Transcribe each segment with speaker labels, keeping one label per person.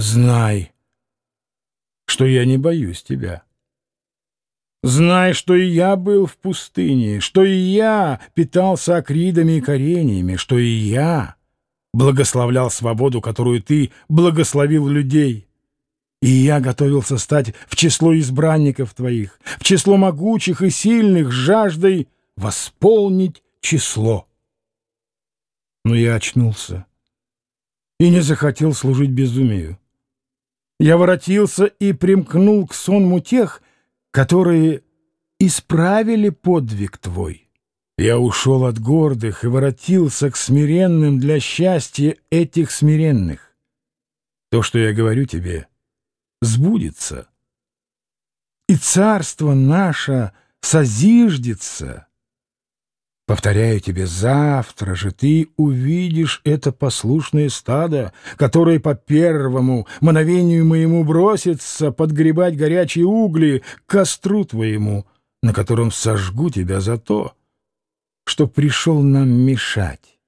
Speaker 1: Знай, что я не боюсь тебя. Знай, что и я был в пустыне, что и я питался акридами и кореньями, что и я благословлял свободу, которую ты благословил людей. И я готовился стать в число избранников твоих, в число могучих и сильных, жаждой восполнить число. Но я очнулся и не захотел служить безумию. Я воротился и примкнул к сонму тех, которые исправили подвиг твой. Я ушел от гордых и воротился к смиренным для счастья этих смиренных. То, что я говорю тебе, сбудется. И царство наше созиждется. Повторяю тебе, завтра же ты увидишь это послушное стадо, которое по первому мановению моему бросится подгребать горячие угли к костру твоему, на котором сожгу тебя за то, что пришел нам мешать.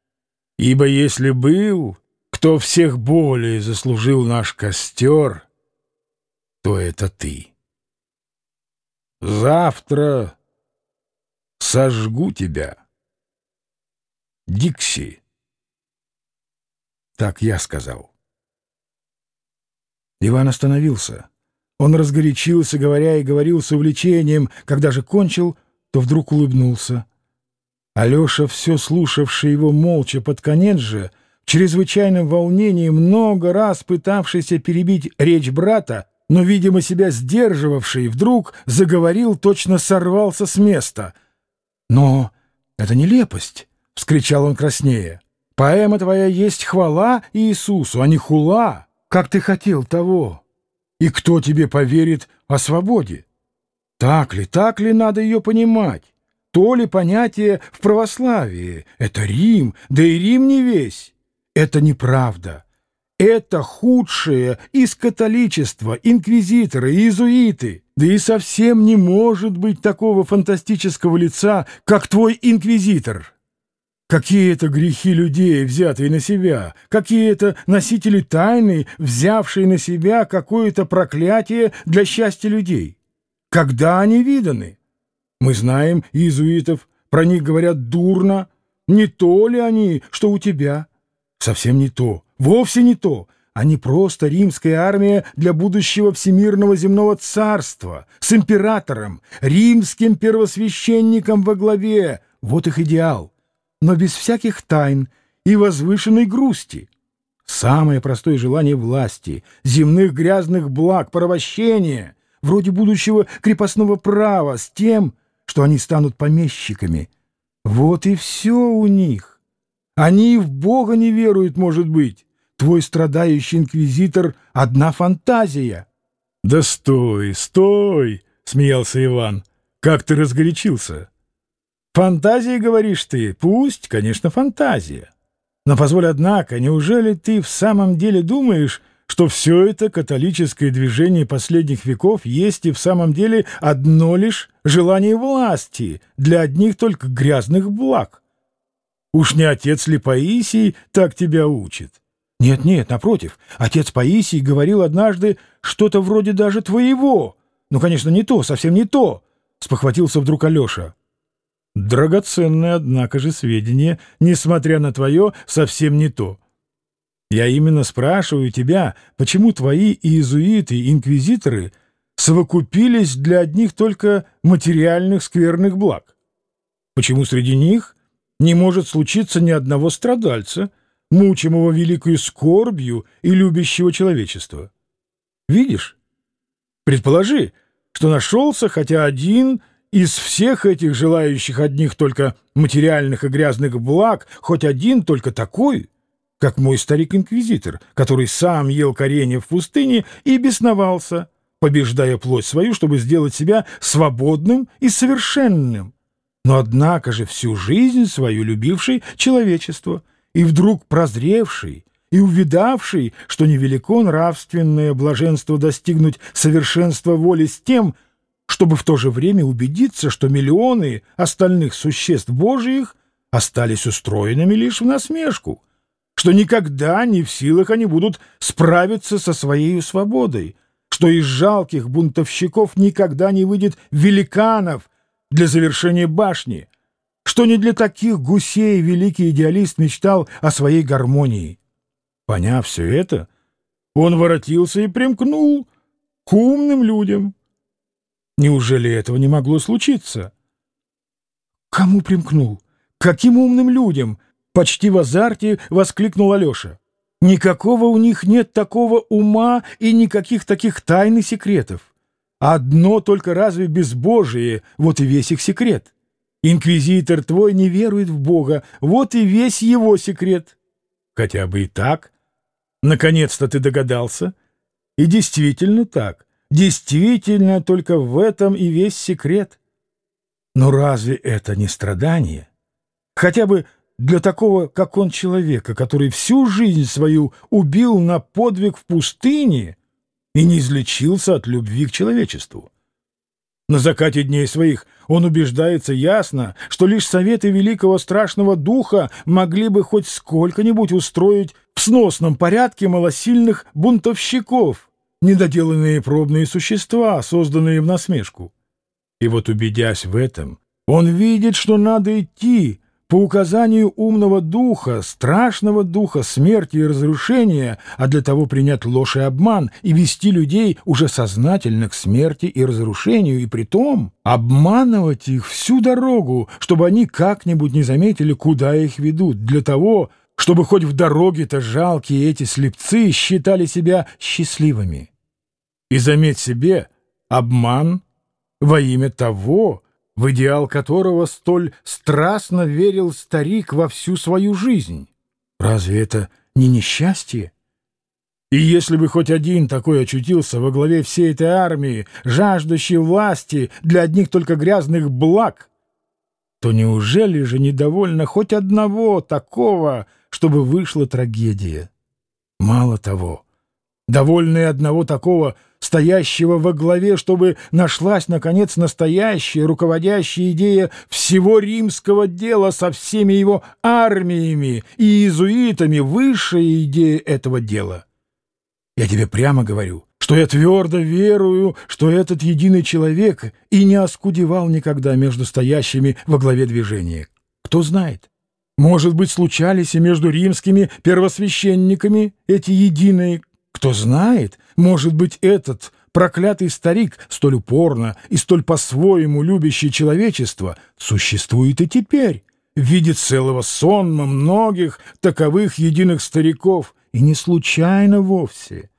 Speaker 1: Ибо если был, кто всех более заслужил наш костер, то это ты. Завтра сожгу тебя». Дикси. Так я сказал. Иван остановился. Он разгорячился, говоря и говорил с увлечением. Когда же кончил, то вдруг улыбнулся. Алеша, все слушавший его молча под конец же, в чрезвычайном волнении, много раз пытавшийся перебить речь брата, но, видимо, себя сдерживавший, вдруг заговорил, точно сорвался с места. Но это нелепость. — вскричал он краснее. «Поэма твоя есть хвала Иисусу, а не хула, как ты хотел того. И кто тебе поверит о свободе? Так ли, так ли надо ее понимать? То ли понятие в православии? Это Рим, да и Рим не весь. Это неправда. Это худшее из католичества, инквизиторы, иезуиты. Да и совсем не может быть такого фантастического лица, как твой инквизитор». Какие это грехи людей, взятые на себя? Какие это носители тайны, взявшие на себя какое-то проклятие для счастья людей? Когда они виданы? Мы знаем иезуитов, про них говорят дурно. Не то ли они, что у тебя? Совсем не то, вовсе не то. Они просто римская армия для будущего всемирного земного царства, с императором, римским первосвященником во главе. Вот их идеал но без всяких тайн и возвышенной грусти. Самое простое желание власти, земных грязных благ, порабощения, вроде будущего крепостного права, с тем, что они станут помещиками. Вот и все у них. Они в Бога не веруют, может быть. Твой страдающий инквизитор — одна фантазия. — Да стой, стой! — смеялся Иван. — Как ты разгорячился! Фантазия, говоришь ты? Пусть, конечно, фантазия. Но позволь, однако, неужели ты в самом деле думаешь, что все это католическое движение последних веков есть и в самом деле одно лишь желание власти для одних только грязных благ? Уж не отец ли Паисий так тебя учит? Нет-нет, напротив, отец Паисий говорил однажды что-то вроде даже твоего. Ну, конечно, не то, совсем не то, — спохватился вдруг Алеша. Драгоценное, однако же, сведения, несмотря на твое, совсем не то. Я именно спрашиваю тебя, почему твои иезуиты инквизиторы совокупились для одних только материальных скверных благ? Почему среди них не может случиться ни одного страдальца, мучимого великой скорбью и любящего человечества? Видишь? Предположи, что нашелся хотя один из всех этих желающих одних только материальных и грязных благ хоть один только такой, как мой старик-инквизитор, который сам ел коренья в пустыне и бесновался, побеждая плоть свою, чтобы сделать себя свободным и совершенным, но однако же всю жизнь свою любивший человечество и вдруг прозревший и увидавший, что невелико нравственное блаженство достигнуть совершенства воли с тем, чтобы в то же время убедиться, что миллионы остальных существ Божиих остались устроенными лишь в насмешку. что никогда не в силах они будут справиться со своей свободой, что из жалких бунтовщиков никогда не выйдет великанов для завершения башни, что не для таких гусей великий идеалист мечтал о своей гармонии. Поняв все это, он воротился и примкнул к умным людям. Неужели этого не могло случиться? Кому примкнул? Каким умным людям? Почти в азарте воскликнул Алеша. Никакого у них нет такого ума и никаких таких тайн и секретов. Одно только разве безбожие, вот и весь их секрет. Инквизитор твой не верует в Бога, вот и весь его секрет. Хотя бы и так. Наконец-то ты догадался. И действительно так. Действительно, только в этом и весь секрет. Но разве это не страдание? Хотя бы для такого, как он, человека, который всю жизнь свою убил на подвиг в пустыне и не излечился от любви к человечеству. На закате дней своих он убеждается ясно, что лишь советы великого страшного духа могли бы хоть сколько-нибудь устроить в сносном порядке малосильных бунтовщиков, недоделанные пробные существа, созданные в насмешку. И вот, убедясь в этом, он видит, что надо идти по указанию умного духа, страшного духа смерти и разрушения, а для того принять ложь и обман и вести людей уже сознательно к смерти и разрушению, и притом обманывать их всю дорогу, чтобы они как-нибудь не заметили, куда их ведут, для того, чтобы хоть в дороге-то жалкие эти слепцы считали себя счастливыми. И заметь себе, обман во имя того, в идеал которого столь страстно верил старик во всю свою жизнь. Разве это не несчастье? И если бы хоть один такой очутился во главе всей этой армии, жаждущей власти для одних только грязных благ, то неужели же недовольно хоть одного такого, чтобы вышла трагедия? Мало того, довольны одного такого — стоящего во главе, чтобы нашлась, наконец, настоящая руководящая идея всего римского дела со всеми его армиями и иезуитами, высшая идея этого дела. Я тебе прямо говорю, что я твердо верую, что этот единый человек и не оскудевал никогда между стоящими во главе движения. Кто знает, может быть, случались и между римскими первосвященниками эти единые кто знает, может быть, этот проклятый старик, столь упорно и столь по-своему любящий человечество, существует и теперь, в виде целого сонма многих таковых единых стариков, и не случайно вовсе,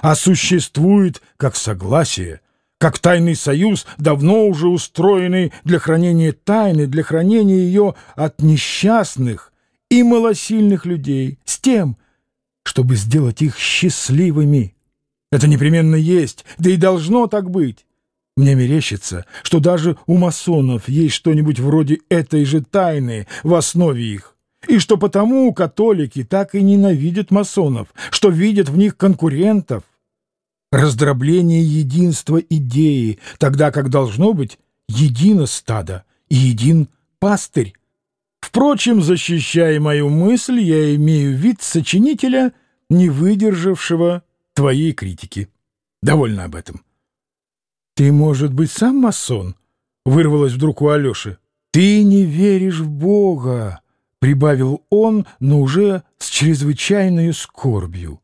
Speaker 1: а существует как согласие, как тайный союз, давно уже устроенный для хранения тайны, для хранения ее от несчастных и малосильных людей, с тем, чтобы сделать их счастливыми. Это непременно есть, да и должно так быть. Мне мерещится, что даже у масонов есть что-нибудь вроде этой же тайны в основе их, и что потому католики так и ненавидят масонов, что видят в них конкурентов. Раздробление единства идеи, тогда как должно быть едино стадо и един пастырь. Впрочем, защищая мою мысль, я имею вид сочинителя, не выдержавшего твоей критики. Довольно об этом. «Ты, может быть, сам масон?» — вырвалось вдруг у Алеши. «Ты не веришь в Бога!» — прибавил он, но уже с чрезвычайной скорбью.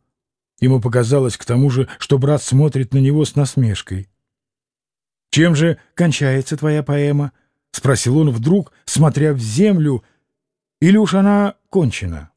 Speaker 1: Ему показалось к тому же, что брат смотрит на него с насмешкой. «Чем же кончается твоя поэма?» — спросил он вдруг, смотря в землю, или уж она кончена?